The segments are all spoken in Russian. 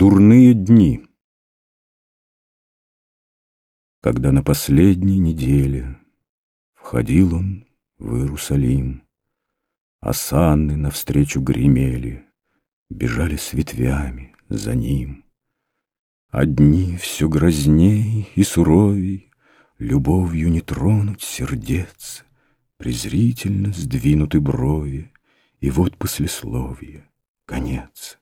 Дурные дни Когда на последней неделе Входил он в Иерусалим, Осанны навстречу гремели, Бежали с ветвями за ним. Одни все грозней и суровей, Любовью не тронуть сердец, Презрительно сдвинуты брови, И вот послесловие, конец.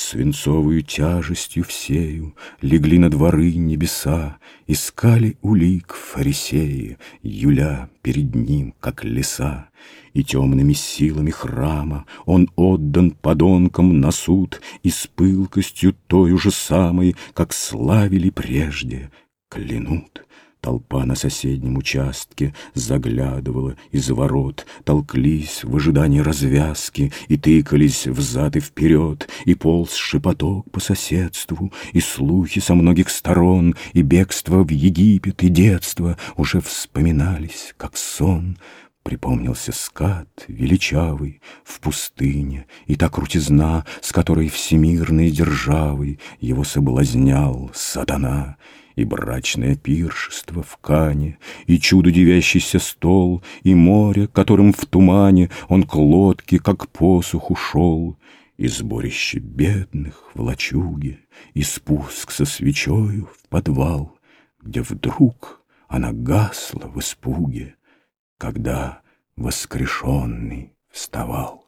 Свинцовую тяжестью всею Легли на дворы небеса, Искали улик фарисеи, Юля перед ним, как леса. И темными силами храма Он отдан подонкам на суд И с пылкостью той же самой, Как славили прежде, клянут. Толпа на соседнем участке заглядывала из ворот, Толклись в ожидании развязки И тыкались взад и вперед, И полз шепоток по соседству, И слухи со многих сторон, И бегство в Египет, и детство Уже вспоминались, как сон. Припомнился скат величавый в пустыне, И та крутизна, с которой всемирной державой Его соблазнял сатана — и брачное пиршество в Кане, И чудо девящийся стол, И море, которым в тумане Он к лодке, как посух, ушел, И сборище бедных в лачуге, И спуск со свечою в подвал, Где вдруг она гасла в испуге, Когда воскрешенный вставал.